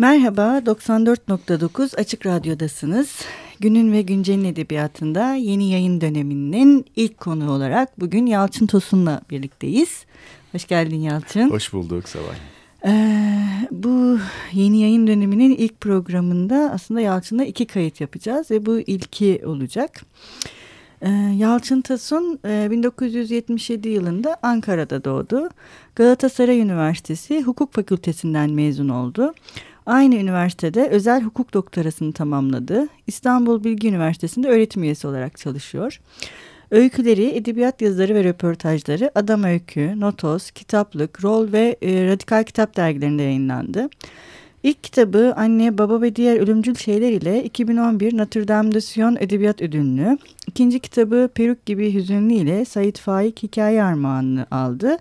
Merhaba, 94.9 Açık Radyo'dasınız. Günün ve Güncel'in edebiyatında yeni yayın döneminin ilk konu olarak bugün Yalçın Tosun'la birlikteyiz. Hoş geldin Yalçın. Hoş bulduk Sabah. Ee, bu yeni yayın döneminin ilk programında aslında Yalçın'la iki kayıt yapacağız ve bu ilki olacak. Ee, Yalçın Tasun e, 1977 yılında Ankara'da doğdu. Galatasaray Üniversitesi Hukuk Fakültesinden mezun oldu. Aynı üniversitede özel hukuk doktorasını tamamladı. İstanbul Bilgi Üniversitesi'nde öğretim üyesi olarak çalışıyor. Öyküleri, edebiyat yazıları ve röportajları Adam Öykü, Notos, Kitaplık, Rol ve e, Radikal Kitap dergilerinde yayınlandı. İlk kitabı Anne, Baba ve Diğer Ölümcül Şeyler ile 2011 Notre Dame de Sion Edebiyat Ödülünü, ikinci kitabı Peruk Gibi Hüzünlü ile Sait Faik Hikaye Armağanını aldı.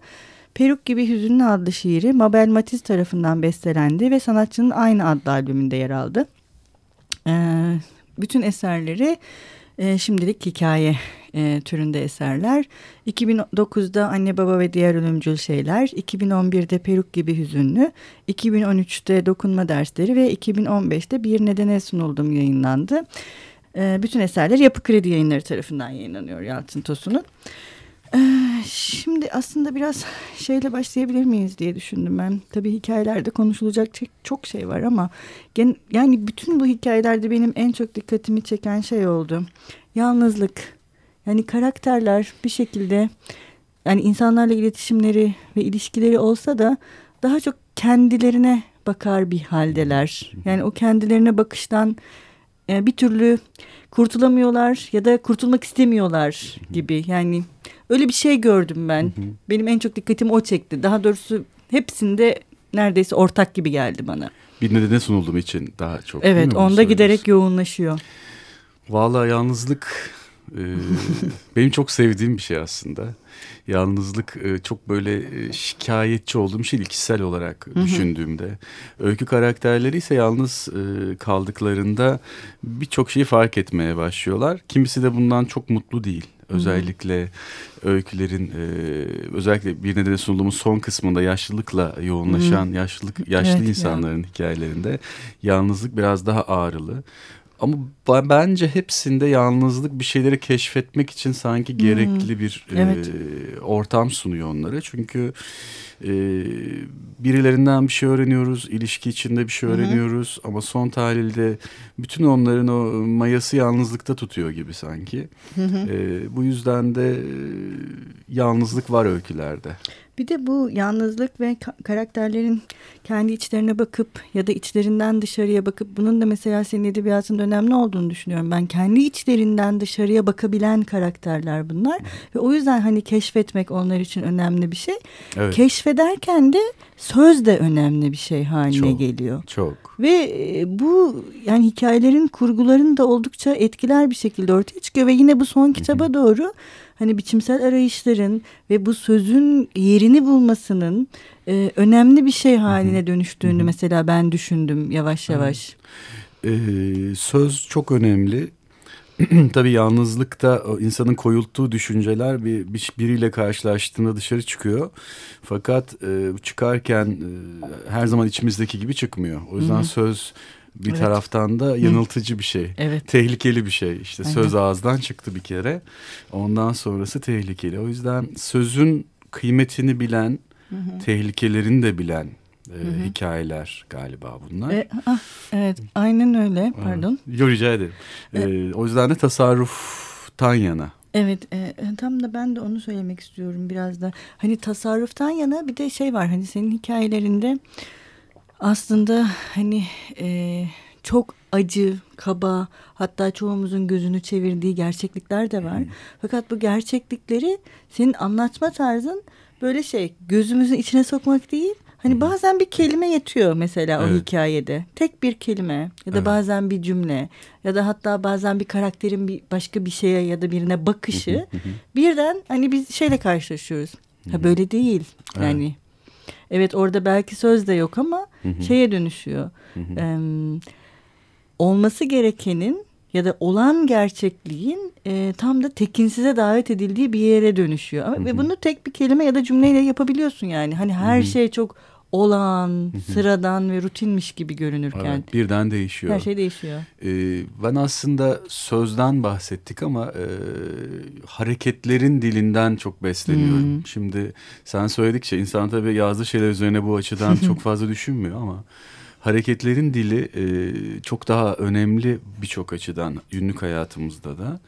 Peruk Gibi Hüzünlü adlı şiiri Mabel Matiz tarafından bestelendi ve sanatçının aynı adlı albümünde yer aldı. Ee, bütün eserleri e, şimdilik hikaye e, türünde eserler. 2009'da Anne Baba ve Diğer Ölümcül Şeyler, 2011'de Peruk Gibi Hüzünlü, 2013'te Dokunma Dersleri ve 2015'te Bir Nedene Sunuldum yayınlandı. E, bütün eserler Yapı Kredi Yayınları tarafından yayınlanıyor Yalçın Tosun'un. Ee, şimdi aslında biraz şeyle başlayabilir miyiz diye düşündüm ben. Tabii hikayelerde konuşulacak çok şey var ama yani bütün bu hikayelerde benim en çok dikkatimi çeken şey oldu. Yalnızlık. Yani karakterler bir şekilde yani insanlarla iletişimleri ve ilişkileri olsa da daha çok kendilerine bakar bir haldeler. Yani o kendilerine bakıştan e, bir türlü kurtulamıyorlar ya da kurtulmak istemiyorlar gibi. Yani öyle bir şey gördüm ben. Benim en çok dikkatim o çekti. Daha doğrusu hepsinde neredeyse ortak gibi geldi bana. Bir nedene sunulduğum için daha çok. Evet onda giderek yoğunlaşıyor. Valla yalnızlık e, benim çok sevdiğim bir şey aslında. Yalnızlık e, çok böyle e, şikayetçi olduğum şey kişisel olarak Hı-hı. düşündüğümde. Öykü karakterleri ise yalnız e, kaldıklarında birçok şeyi fark etmeye başlıyorlar. Kimisi de bundan çok mutlu değil. Özellikle öykülerin e, özellikle bir nedeni sunduğumuz son kısmında yaşlılıkla yoğunlaşan Hı-hı. yaşlılık yaşlı evet, insanların ya. hikayelerinde yalnızlık biraz daha ağrılı. Ama bence hepsinde yalnızlık bir şeyleri keşfetmek için sanki gerekli hmm. bir evet. e, ortam sunuyor onlara. Çünkü e, birilerinden bir şey öğreniyoruz, ilişki içinde bir şey öğreniyoruz. Hı Ama son tahlilde bütün onların o mayası yalnızlıkta tutuyor gibi sanki. Hı E, bu yüzden de e, yalnızlık var öykülerde. Bir de bu yalnızlık ve karakterlerin kendi içlerine bakıp ya da içlerinden dışarıya bakıp bunun da mesela senin edebiyatında önemli olduğunu düşünüyorum. Ben kendi içlerinden dışarıya bakabilen karakterler bunlar ve o yüzden hani keşfetmek onlar için önemli bir şey. Evet. Keşfederken de söz de önemli bir şey haline çok, geliyor. Çok. Ve e, bu yani hikayelerin kurgularını da oldukça etkiler bir şekilde ortaya çıkıyor ve yine bu son kitaba doğru hani biçimsel arayışların ve bu sözün yerini bulmasının e, önemli bir şey haline dönüştüğünü mesela ben düşündüm yavaş yavaş. Ee, söz çok önemli. Tabii yalnızlıkta insanın koyulttuğu düşünceler bir, bir biriyle karşılaştığında dışarı çıkıyor. Fakat e, çıkarken e, her zaman içimizdeki gibi çıkmıyor. O yüzden Hı -hı. söz bir evet. taraftan da yanıltıcı bir şey. Evet. Tehlikeli bir şey. İşte Aynen. söz ağızdan çıktı bir kere. Ondan sonrası tehlikeli. O yüzden sözün kıymetini bilen, hı hı. tehlikelerini de bilen e, hı hı. hikayeler galiba bunlar. E, ah, evet, aynen öyle. Pardon. Yo rica ederim. E, e, o yüzden de tasarruftan yana. Evet e, tam da ben de onu söylemek istiyorum biraz da. Hani tasarruftan yana bir de şey var hani senin hikayelerinde aslında hani e, çok acı, kaba hatta çoğumuzun gözünü çevirdiği gerçeklikler de var. Fakat bu gerçeklikleri senin anlatma tarzın böyle şey gözümüzün içine sokmak değil. Hani bazen bir kelime yetiyor mesela evet. o hikayede. Tek bir kelime ya da evet. bazen bir cümle ya da hatta bazen bir karakterin bir başka bir şeye ya da birine bakışı birden hani biz şeyle karşılaşıyoruz. Ha böyle değil. Yani evet. Evet orada belki söz de yok ama hı hı. şeye dönüşüyor. Hı hı. Ee, olması gerekenin ya da olan gerçekliğin e, tam da tekinsize davet edildiği bir yere dönüşüyor. Ama, hı hı. Ve bunu tek bir kelime ya da cümleyle yapabiliyorsun yani. Hani her hı hı. şey çok olağan, sıradan ve rutinmiş gibi görünürken. Evet, birden değişiyor. Her şey değişiyor. Ee, ben aslında sözden bahsettik ama e, hareketlerin dilinden çok besleniyorum. Hmm. Şimdi sen söyledikçe insan tabii yazdığı şeyler üzerine bu açıdan çok fazla düşünmüyor ama hareketlerin dili e, çok daha önemli birçok açıdan günlük hayatımızda da.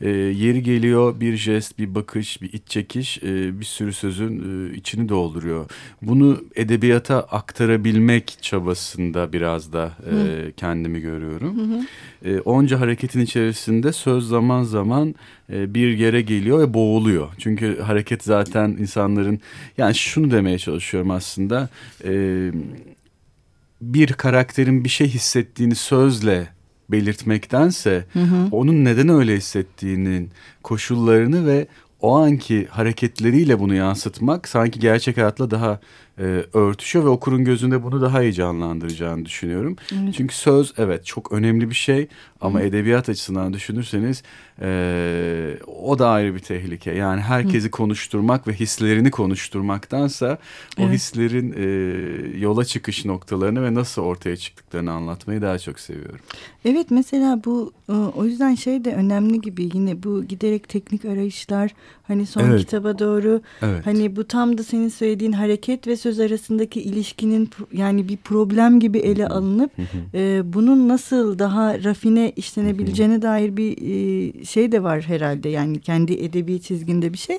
E, yeri geliyor bir jest, bir bakış, bir iç çekiş e, bir sürü sözün e, içini dolduruyor. Bunu edebiyata aktarabilmek çabasında biraz da e, kendimi görüyorum. Hı hı. E, onca hareketin içerisinde söz zaman zaman e, bir yere geliyor ve boğuluyor. Çünkü hareket zaten insanların yani şunu demeye çalışıyorum aslında. E, bir karakterin bir şey hissettiğini sözle belirtmektense hı hı. onun neden öyle hissettiğinin koşullarını ve o anki hareketleriyle bunu yansıtmak sanki gerçek hayatla daha e, örtüşüyor ve okurun gözünde bunu daha iyi canlandıracağını düşünüyorum. Evet. Çünkü söz evet çok önemli bir şey ama Hı. edebiyat açısından düşünürseniz e, o da ayrı bir tehlike. Yani herkesi Hı. konuşturmak ve hislerini konuşturmaktansa o evet. hislerin e, yola çıkış noktalarını ve nasıl ortaya çıktıklarını anlatmayı daha çok seviyorum. Evet mesela bu o yüzden şey de önemli gibi yine bu giderek teknik arayışlar hani son evet. kitaba doğru evet. hani bu tam da senin söylediğin hareket ve söz arasındaki ilişkinin yani bir problem gibi ele alınıp e, bunun nasıl daha rafine işlenebileceğine dair bir e, şey de var herhalde yani kendi edebi çizginde bir şey.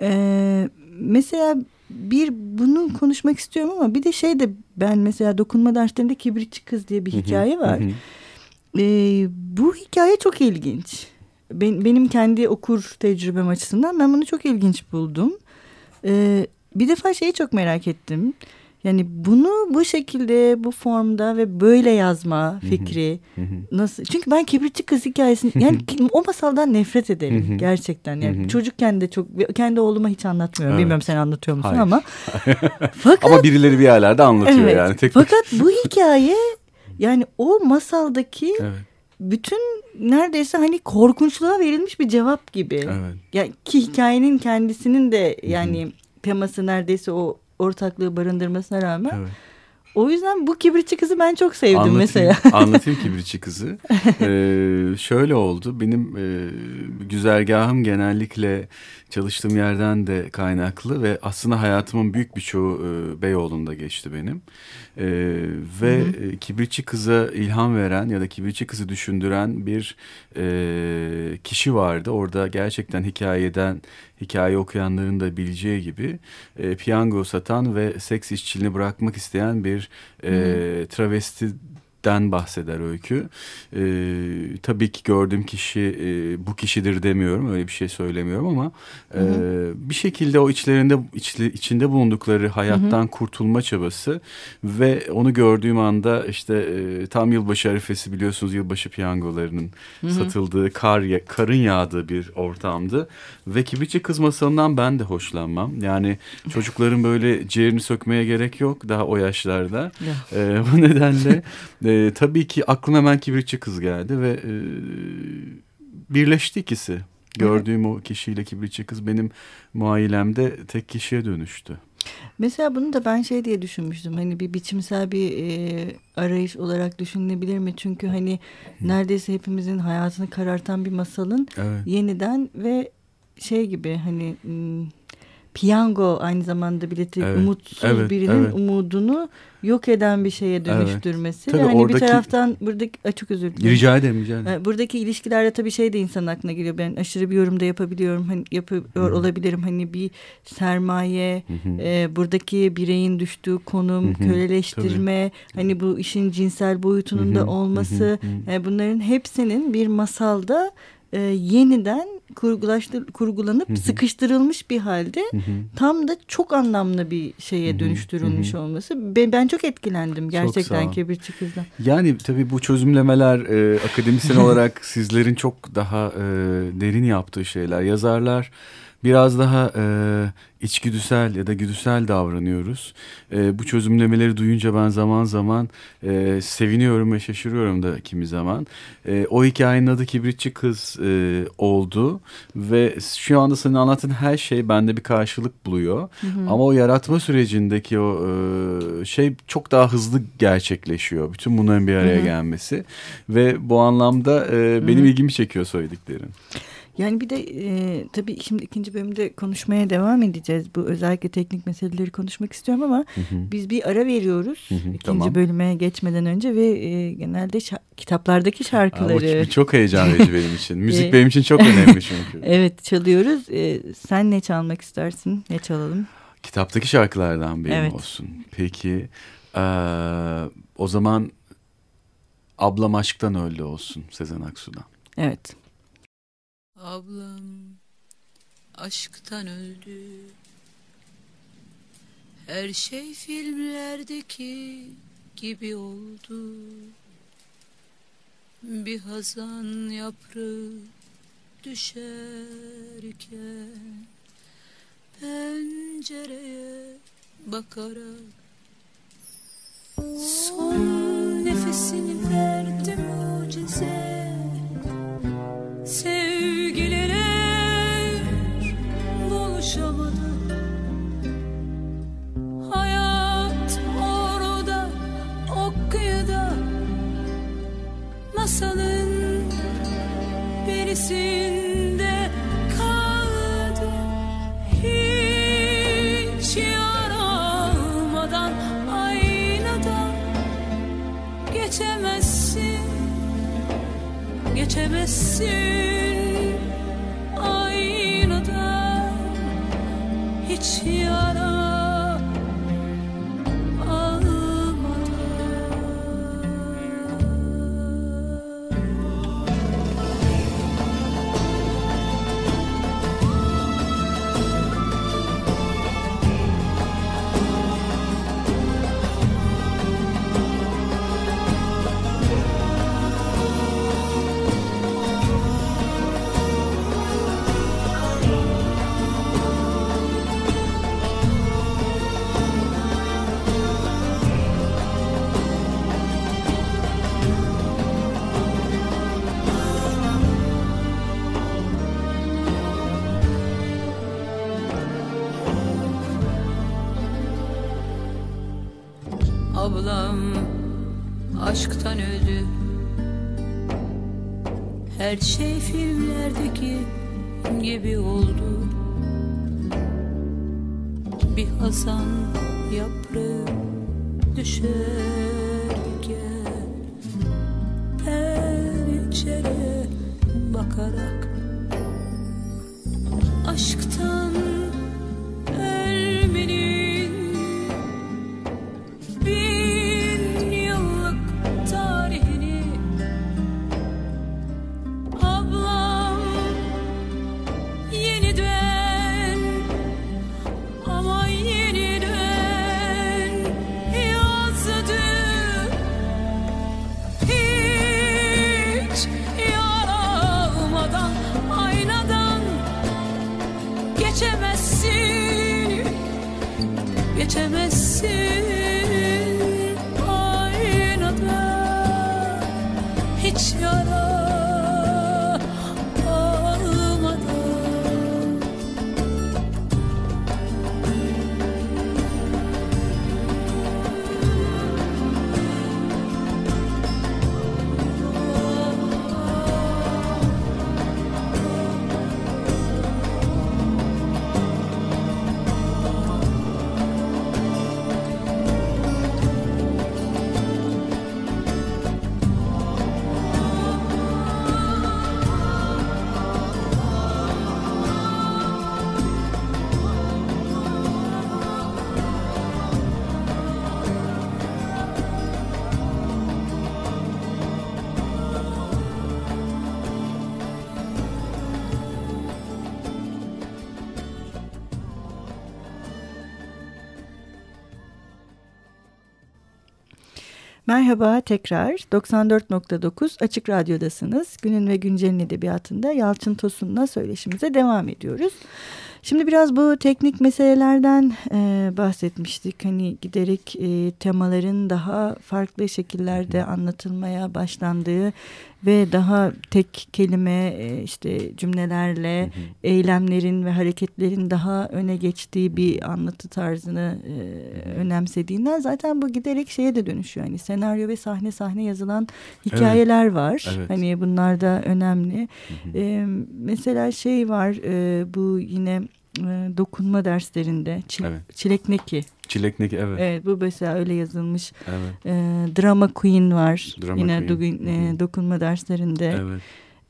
E, mesela bir bunu konuşmak istiyorum ama bir de şey de ben mesela dokunma derslerinde kibritçi kız diye bir hikaye var. e, bu hikaye çok ilginç. Ben, benim kendi okur tecrübem açısından ben bunu çok ilginç buldum. E, bir defa şeyi çok merak ettim. Yani bunu bu şekilde bu formda ve böyle yazma fikri nasıl? Çünkü ben kibritçi kız hikayesini yani o masaldan nefret ederim gerçekten. Yani çocukken de çok kendi oğluma hiç anlatmıyorum. Evet. Bilmiyorum sen anlatıyor musun Hayır. ama. fakat ama birileri bir yerlerde anlatıyor evet, yani. Tek fakat bu hikaye yani o masaldaki evet. bütün neredeyse hani korkunçluğa verilmiş bir cevap gibi. Evet. Yani ki hikayenin kendisinin de yani teması neredeyse o ortaklığı barındırmasına rağmen. Evet. O yüzden bu kibritçi kızı ben çok sevdim anlatayım, mesela. anlatayım kibritçi kızı. Ee, şöyle oldu. Benim e, güzergahım genellikle çalıştığım yerden de kaynaklı ve aslında hayatımın büyük bir çoğu e, Beyoğlu'nda geçti benim. E, ve hı hı. E, kibritçi kıza ilham veren ya da kibritçi kızı düşündüren bir e, kişi vardı. Orada gerçekten hikayeden hikaye okuyanların da bileceği gibi e, piyango satan ve seks işçiliğini bırakmak isteyen bir e, travesti den bahseder öykü. Ee, tabii ki gördüğüm kişi e, bu kişidir demiyorum öyle bir şey söylemiyorum ama e, bir şekilde o içlerinde içli, içinde bulundukları hayattan hı hı. kurtulma çabası ve onu gördüğüm anda işte e, tam yılbaşı arifesi biliyorsunuz yılbaşı piyangolarının hı hı. satıldığı kar karın yağdığı bir ortamdı ve kibritçi kız masalından ben de hoşlanmam. Yani çocukların böyle ciğerini sökmeye gerek yok daha o yaşlarda. e, bu nedenle e, e, tabii ki aklıma hemen kibritçi kız geldi ve e, birleşti ikisi. Gördüğüm o kişiyle kibritçi kız benim muayilemde tek kişiye dönüştü. Mesela bunu da ben şey diye düşünmüştüm. Hani bir biçimsel bir e, arayış olarak düşünülebilir mi? Çünkü hani neredeyse hepimizin hayatını karartan bir masalın evet. yeniden ve şey gibi hani piyango aynı zamanda bileti evet, umutsuz evet, birinin evet. umudunu yok eden bir şeye dönüştürmesi. Evet. Tabii hani oradaki, bir taraftan buradaki çok özür dilerim. Rica ederim rica ederim. Buradaki ilişkilerde tabii şey de insanın aklına geliyor. Ben aşırı bir yorum da yapabiliyorum. Hani yapıyor Hı. olabilirim. Hani bir sermaye, e, buradaki bireyin düştüğü konum, köleleştirme, tabii. hani bu işin cinsel boyutunun da olması, Hı. E, bunların hepsinin bir masalda e, yeniden kurgulaştır, kurgulanıp hı hı. sıkıştırılmış bir halde hı hı. tam da çok anlamlı bir şeye dönüştürülmüş hı hı. olması. Ben, ben çok etkilendim gerçekten Kibirçi Kız'dan. Yani tabii bu çözümlemeler e, akademisyen olarak sizlerin çok daha e, derin yaptığı şeyler. Yazarlar biraz daha e, içgüdüsel ya da güdüsel davranıyoruz. E, bu çözümlemeleri duyunca ben zaman zaman e, seviniyorum ve şaşırıyorum da kimi zaman. E, o hikayenin adı Kibritçi Kız e, oldu ve şu anda senin anlattığın her şey bende bir karşılık buluyor. Hı hı. Ama o yaratma sürecindeki o e, şey çok daha hızlı gerçekleşiyor. Bütün bunların bir araya hı hı. gelmesi ve bu anlamda e, benim hı hı. ilgimi çekiyor söylediklerin. Yani bir de e, tabii şimdi ikinci bölümde konuşmaya devam edeceğiz. Bu özellikle teknik meseleleri konuşmak istiyorum ama hı hı. biz bir ara veriyoruz. Hı hı, ikinci tamam. bölüme geçmeden önce ve e, genelde şa kitaplardaki şarkıları. Aa, çok heyecan verici benim için. Müzik benim için çok önemli çünkü. evet çalıyoruz. E, sen ne çalmak istersin? Ne çalalım? Kitaptaki şarkılardan benim evet. olsun. Peki e, o zaman Ablam Aşktan Öldü olsun Sezen Aksu'dan. Evet. Ablam aşktan öldü. Her şey filmlerdeki gibi oldu. Bir hazan yaprağı düşerken Pencereye bakarak Son nefesini verdi mucize gibi oldu. Bir hazan yaprağı düşerken Pencereye bakarak Aşktan geçemezsin Merhaba tekrar 94.9 Açık Radyo'dasınız. Günün ve Güncel'in edebiyatında Yalçın Tosun'la söyleşimize devam ediyoruz. Şimdi biraz bu teknik meselelerden e, bahsetmiştik. Hani giderek e, temaların daha farklı şekillerde anlatılmaya başlandığı ve daha tek kelime e, işte cümlelerle Hı hı. eylemlerin ve hareketlerin daha öne geçtiği bir anlatı tarzını e, önemsediğinden zaten bu giderek şeye de dönüşüyor. Hani senaryo ve sahne sahne yazılan hikayeler var. Evet. Hani bunlar da önemli. Hı hı. E, mesela şey var e, bu yine dokunma derslerinde çi- Evet. çilekneki. Çileknek evet. Evet bu mesela öyle yazılmış. Evet. E, drama queen var. Drama yine queen. dogun- e, dokunma derslerinde. Evet.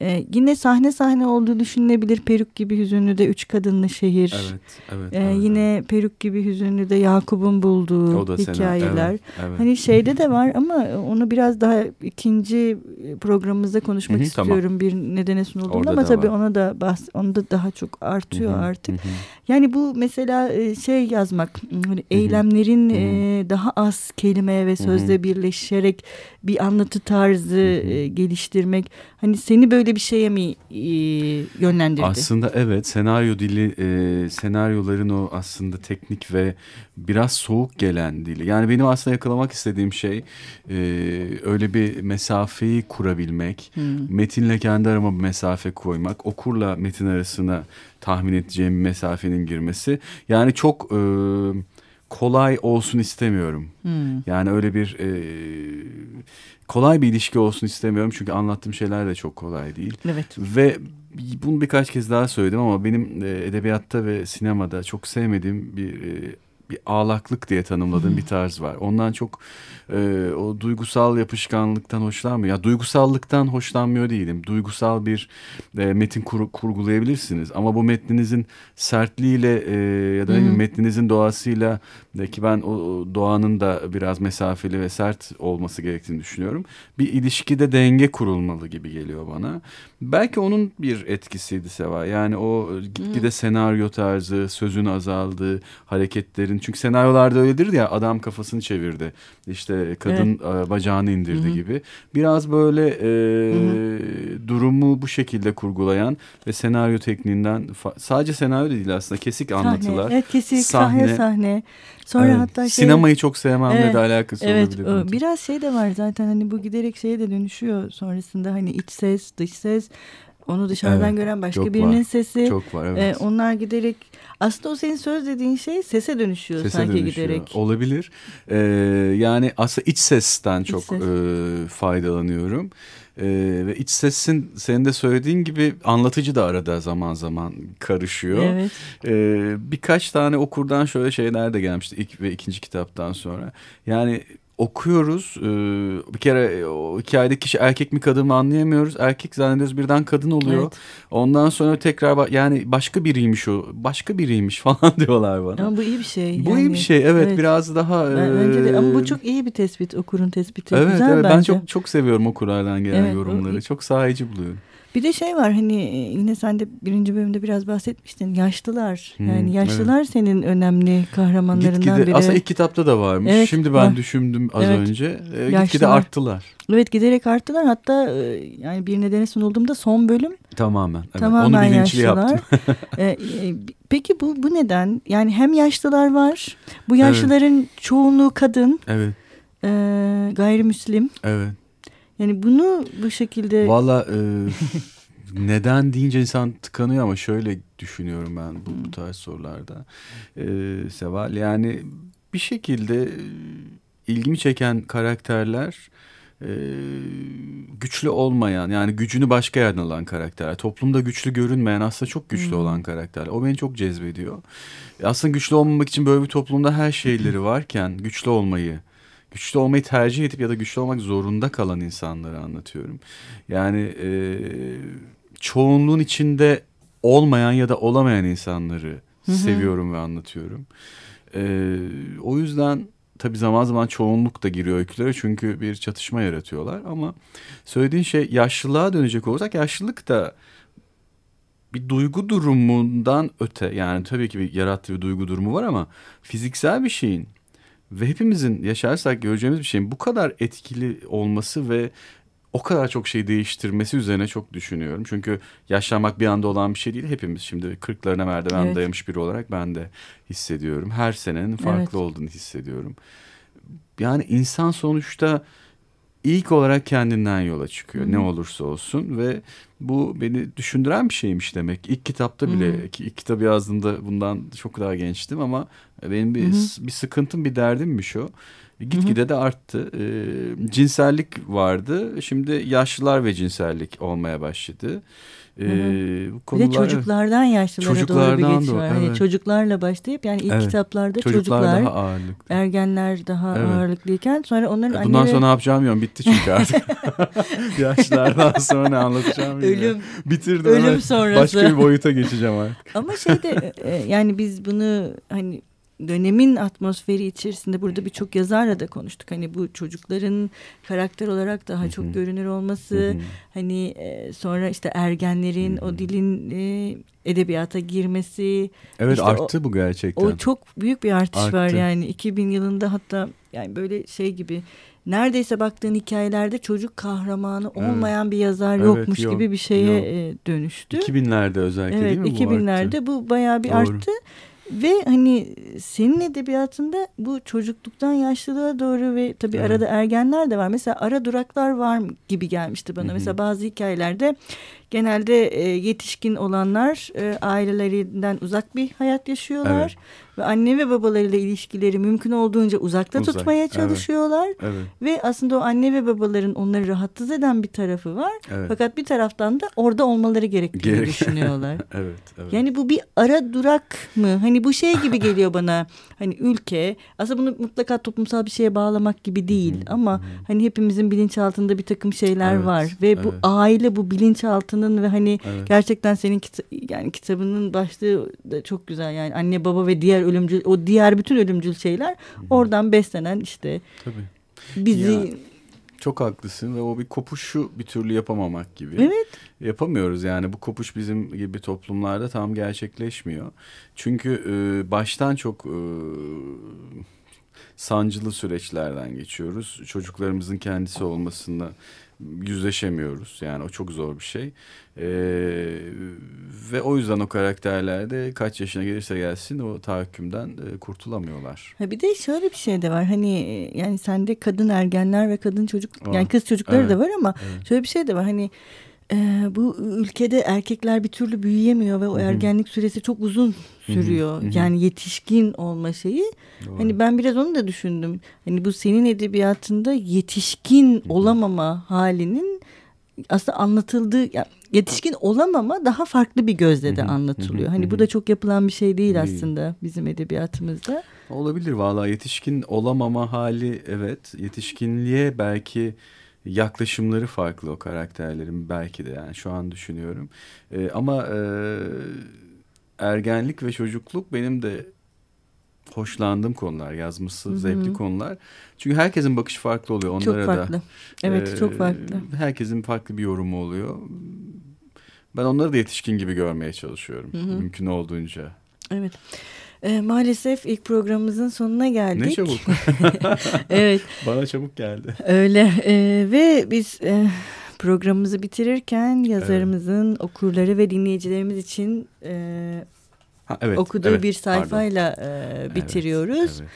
E, yine sahne sahne olduğu düşünülebilir. Peruk gibi hüzünlü de üç kadınlı şehir. Evet. Evet. E, evet, yine Peruk gibi hüzünlü de Yakup'un bulduğu da sena- hikayeler. Evet. evet. Hani şeyde de var ama onu biraz daha ikinci programımızda konuşmak Hı hı, tamam. istiyorum bir nedene sunulduğunda Orada ama tabii var. ona da bahs onu da daha çok artıyor Hı hı, artık. hı hı. Yani bu mesela e, şey yazmak hani eylemlerin Hı hı. e, daha az kelime ve sözle birleşerek bir anlatı tarzı hı. e, geliştirmek hani seni böyle bir şeye mi e, yönlendirdi? Aslında evet senaryo dili e, senaryoların o aslında teknik ve biraz soğuk gelen dili. Yani benim aslında yakalamak istediğim şey e, öyle bir mesafeyi kurabilmek. Hı. Metinle kendi arama bir mesafe koymak. Okurla metin arasına tahmin edeceğim mesafenin girmesi. Yani çok e, kolay olsun istemiyorum. Hı. Yani öyle bir e, kolay bir ilişki olsun istemiyorum. Çünkü anlattığım şeyler de çok kolay değil. Evet. Ve bunu birkaç kez daha söyledim ama benim e, edebiyatta ve sinemada çok sevmediğim bir e, bir ağlaklık diye tanımladığım bir tarz var. Ondan çok e, o duygusal yapışkanlıktan hoşlanmıyor. Ya duygusallıktan hoşlanmıyor değilim. Duygusal bir e, metin kur- kurgulayabilirsiniz ama bu metninizin sertliğiyle e, ya da metninizin doğasıyla ki ben o o doğanın da biraz mesafeli ve sert olması gerektiğini düşünüyorum. Bir ilişkide denge kurulmalı gibi geliyor bana. Belki onun bir etkisiydi Seva. Yani o gitgide senaryo tarzı, sözün azaldığı, hareketlerin. Çünkü senaryolarda öyledir ya adam kafasını çevirdi. İşte kadın e, bacağını indirdi Hı hı. gibi. Biraz böyle e, Hı durumu bu şekilde kurgulayan ve senaryo tekniğinden sadece senaryo değil aslında kesik anlatılar. Sahne, evet kesik sahne Sahne. sahne. Sonra Evet. hatta şey, sinemayı çok sevmemle Evet, de alakası Evet olabilir. bunun. biraz şey de var zaten hani bu giderek şeye de dönüşüyor sonrasında hani iç ses dış ses onu dışarıdan Evet, gören başka çok birinin var. sesi Çok var e, evet. onlar giderek aslında o senin söz dediğin şey sese dönüşüyor Sese sanki dönüşüyor. giderek. Olabilir. Ee, yani aslında iç sesten çok ses. e, faydalanıyorum. Ee, ve iç sesin senin de söylediğin gibi anlatıcı da arada zaman zaman karışıyor. Evet. Ee, birkaç tane okurdan şöyle şeyler de gelmişti ilk ve ikinci kitaptan sonra. Yani okuyoruz ee, bir kere o hikayedeki kişi erkek mi kadın mı anlayamıyoruz. Erkek zannediyoruz birden kadın oluyor. Evet. Ondan sonra tekrar yani başka biriymiş o başka biriymiş falan diyorlar bana. Ama bu iyi bir şey. Bu yani. iyi bir şey evet, biraz daha. Ben- bence de ama bu e, çok iyi bir tespit okurun tespiti. Evet Güzel evet ben bence. çok çok seviyorum okurlardan gelen Evet, o- yorumları. Çok sahici buluyorum. Bir de şey var hani e, yine sen de birinci bölümde biraz bahsetmiştin. Yaşlılar. Hmm, yani yaşlılar senin önemli kahramanlarından Gitgide biri. aslında ilk kitapta da varmış. Evet, Şimdi ben var. düşündüm az Evet. önce. E, Yaşlılar. gitgide arttılar. Evet giderek arttılar. Hatta e, yani bir nedeni sunulduğumda son bölüm Tamamen. Evet. tamamen Onu bilinçli yaşlılar. yaptım. E, e, peki bu bu neden? Yani hem yaşlılar var. Bu yaşlıların çoğunluğu kadın, Evet. e, gayrimüslim. Evet. Yani bunu bu şekilde Valla e, neden deyince insan tıkanıyor ama şöyle düşünüyorum ben bu, bu tarz sorularda. E, Seval yani bir şekilde e, ilgimi çeken karakterler e, güçlü olmayan yani gücünü başka yerden alan karakterler. Toplumda güçlü görünmeyen aslında çok güçlü Hmm. olan karakterler. O beni çok cezbediyor. E, Aslında güçlü olmamak için böyle bir toplumda her şeyleri varken güçlü olmayı güçlü olmayı tercih edip ya da güçlü olmak zorunda kalan insanları anlatıyorum. Yani e, çoğunluğun içinde olmayan ya da olamayan insanları Hı hı. seviyorum ve anlatıyorum. E, o yüzden tabii zaman zaman çoğunluk da giriyor öykülere çünkü bir çatışma yaratıyorlar ama söylediğin şey yaşlılığa dönecek olursak yaşlılık da bir duygu durumundan öte yani tabii ki bir yarattığı bir duygu durumu var ama fiziksel bir şeyin ve hepimizin yaşarsak göreceğimiz bir şeyin bu kadar etkili olması ve o kadar çok şey değiştirmesi üzerine çok düşünüyorum. Çünkü yaşlanmak bir anda olan bir şey değil. Hepimiz şimdi kırklarına merdiven Evet. dayamış biri olarak ben de hissediyorum. Her senenin farklı Evet. olduğunu hissediyorum. Yani insan sonuçta ilk olarak kendinden yola çıkıyor. Hı hı. Ne olursa olsun ve bu beni düşündüren bir şeymiş demek. İlk kitapta bile Hı hı. ki ilk kitabı yazdığımda bundan çok daha gençtim ama benim bir, Hı hı. bir sıkıntım bir derdimmiş o. Gitgide de arttı. Ee, cinsellik vardı. Şimdi yaşlılar ve cinsellik olmaya başladı. Ee, bu Bir konular, de çocuklardan yaşlılara doğru bir Çocuklardan geçiş doğru, var. Hani evet. çocuklarla başlayıp yani ilk Evet. kitaplarda çocuklar, çocuklar, daha ağırlıklı. ergenler daha Evet. ağırlıklıyken sonra onların E, Bundan anne ve- sonra ne yapacağım bilmiyorum. Bitti çünkü artık. Yaşlardan sonra ne anlatacağım bilmiyorum. ölüm Bitirdim. ölüm sonrası. Başka bir boyuta geçeceğim artık. Ama şeyde e, yani biz bunu hani dönemin atmosferi içerisinde burada birçok yazarla da konuştuk. Hani bu çocukların karakter olarak daha Hı hı. çok görünür olması, Hı hani e, sonra işte ergenlerin o dilin e, edebiyata girmesi, Evet İşte arttı bu gerçekten. o çok büyük bir artış var Arttı. yani 2000 yılında hatta yani böyle şey gibi neredeyse baktığın hikayelerde çocuk kahramanı Evet. olmayan bir yazar Evet, yokmuş yok, gibi bir şeye yok. e, dönüştü. 2000'lerde özellikle Evet değil mi bu 2000'lerde arttı? bu bayağı bir Doğru. arttı. Ve hani senin edebiyatında bu çocukluktan yaşlılığa doğru ve tabii Evet. arada ergenler de var. Mesela ara duraklar var gibi gelmişti bana. Hı hı. Mesela bazı hikayelerde genelde e, yetişkin olanlar e, ailelerinden uzak bir hayat yaşıyorlar. Evet. Ve anne ve babalarıyla ilişkileri mümkün olduğunca uzakta Uzak, tutmaya evet. çalışıyorlar. Evet, Ve aslında o anne ve babaların onları rahatsız eden bir tarafı var. evet. Fakat bir taraftan da orada olmaları gerektiğini Gerek- düşünüyorlar. evet, evet. Yani bu bir ara durak mı? Hani bu şey gibi geliyor bana. Hani ülke aslında bunu mutlaka toplumsal bir şeye bağlamak gibi değil. Hı hı, Ama hı. hani hepimizin bilinçaltında bir takım şeyler Evet, var. Ve bu evet. aile bu bilinçaltının ve hani Evet. gerçekten senin kita- yani kitabının başlığı da çok güzel. Yani anne baba ve diğer ölümcül o diğer bütün ölümcül şeyler oradan beslenen işte Tabii. bizi Ya, Çok haklısın ve o bir kopuşu bir türlü yapamamak gibi. Evet. Yapamıyoruz yani bu kopuş bizim gibi toplumlarda tam gerçekleşmiyor. Çünkü e, baştan çok e, sancılı süreçlerden geçiyoruz. Çocuklarımızın kendisi olmasında yüzleşemiyoruz. Yani o çok zor bir şey. E, ve o yüzden o karakterlerde kaç yaşına gelirse gelsin o tahakkümden e, kurtulamıyorlar. Ha bir de şöyle bir şey de var. Hani e, yani sende kadın ergenler ve kadın çocuk Var. yani kız çocukları Evet. da var ama Evet. şöyle bir şey de var. Hani e, bu ülkede erkekler bir türlü büyüyemiyor ve o ergenlik süresi çok uzun sürüyor. hı hı. Yani yetişkin olma şeyi. Doğru. Hani ben biraz onu da düşündüm. Hani bu senin edebiyatında yetişkin olamama halinin aslında anlatıldığı ya yetişkin olamama daha farklı bir gözle de anlatılıyor. Hani bu da çok yapılan bir şey değil, Değil. aslında bizim edebiyatımızda. Olabilir valla yetişkin olamama hali evet yetişkinliğe belki yaklaşımları farklı o karakterlerin belki de yani şu an düşünüyorum Ee, ama e, ergenlik ve çocukluk benim de hoşlandığım konular yazması zevkli konular çünkü herkesin bakışı farklı oluyor onlara çok da farklı. Evet Ee, çok farklı. herkesin farklı bir yorumu oluyor ben onları da yetişkin gibi görmeye çalışıyorum Hı hı. mümkün olduğunca Evet. Ee, maalesef ilk programımızın sonuna geldik. ne çabuk evet bana çabuk geldi öyle Ee, ve biz e, programımızı bitirirken yazarımızın okurları ve dinleyicilerimiz için e, Ha, evet, okuduğu evet, bir pardon. sayfayla e, bitiriyoruz. Evet,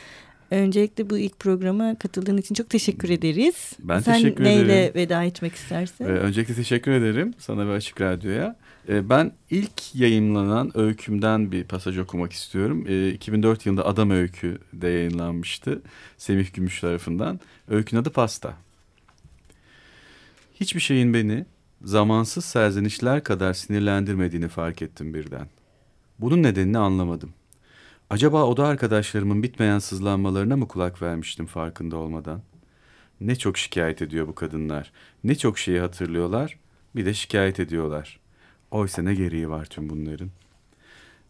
evet. Öncelikle bu ilk programa katıldığın için çok teşekkür ederiz. Ben Sen teşekkür neyle ederim. veda etmek istersin? Ee, öncelikle teşekkür ederim sana ve Açık Radyo'ya. Ee, ben ilk yayınlanan öykümden bir pasaj okumak istiyorum. Ee, 2004 yılında Adam Öykü'de yayınlanmıştı. Semih Gümüş tarafından. Öykünün adı Pasta. Hiçbir şeyin beni zamansız serzenişler kadar sinirlendirmediğini fark ettim birden. Bunun nedenini anlamadım. Acaba oda arkadaşlarımın bitmeyen sızlanmalarına mı kulak vermiştim farkında olmadan? Ne çok şikayet ediyor bu kadınlar. Ne çok şeyi hatırlıyorlar, bir de şikayet ediyorlar. Oysa ne gereği var tüm bunların?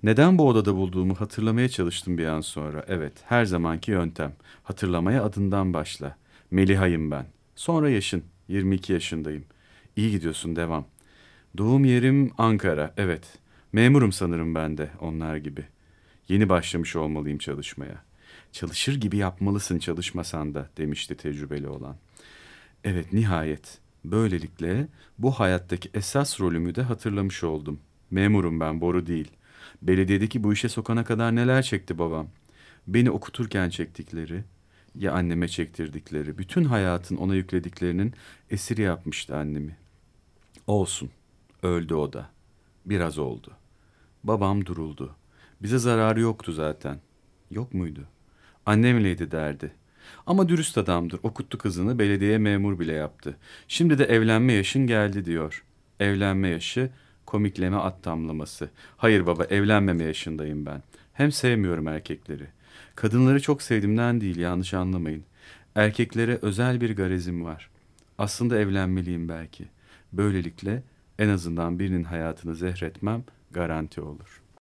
Neden bu odada bulduğumu hatırlamaya çalıştım bir an sonra. Evet, her zamanki yöntem. Hatırlamaya adından başla. Meliha'yım ben. Sonra yaşın. 22 yaşındayım. İyi gidiyorsun, devam. Doğum yerim Ankara, evet. Memurum sanırım ben de, onlar gibi. Yeni başlamış olmalıyım çalışmaya. Çalışır gibi yapmalısın çalışmasan da, demişti tecrübeli olan. Evet, nihayet. Böylelikle bu hayattaki esas rolümü de hatırlamış oldum. Memurum ben, boru değil. Belediyedeki bu işe sokana kadar neler çekti babam. Beni okuturken çektikleri, ya anneme çektirdikleri, bütün hayatın ona yüklediklerinin esiri yapmıştı annemi. Olsun, öldü o da. Biraz oldu. Babam duruldu. Bize zararı yoktu zaten. Yok muydu? Annemleydi derdi. Ama dürüst adamdır. Okuttu kızını, belediye memur bile yaptı. Şimdi de evlenme yaşın geldi diyor. Evlenme yaşı, komikleme at damlaması. Hayır baba, evlenmeme yaşındayım ben. Hem sevmiyorum erkekleri. Kadınları çok sevdiğimden değil, yanlış anlamayın. Erkeklere özel bir garezim var. Aslında evlenmeliyim belki. Böylelikle en azından birinin hayatını zehretmem garanti olur.''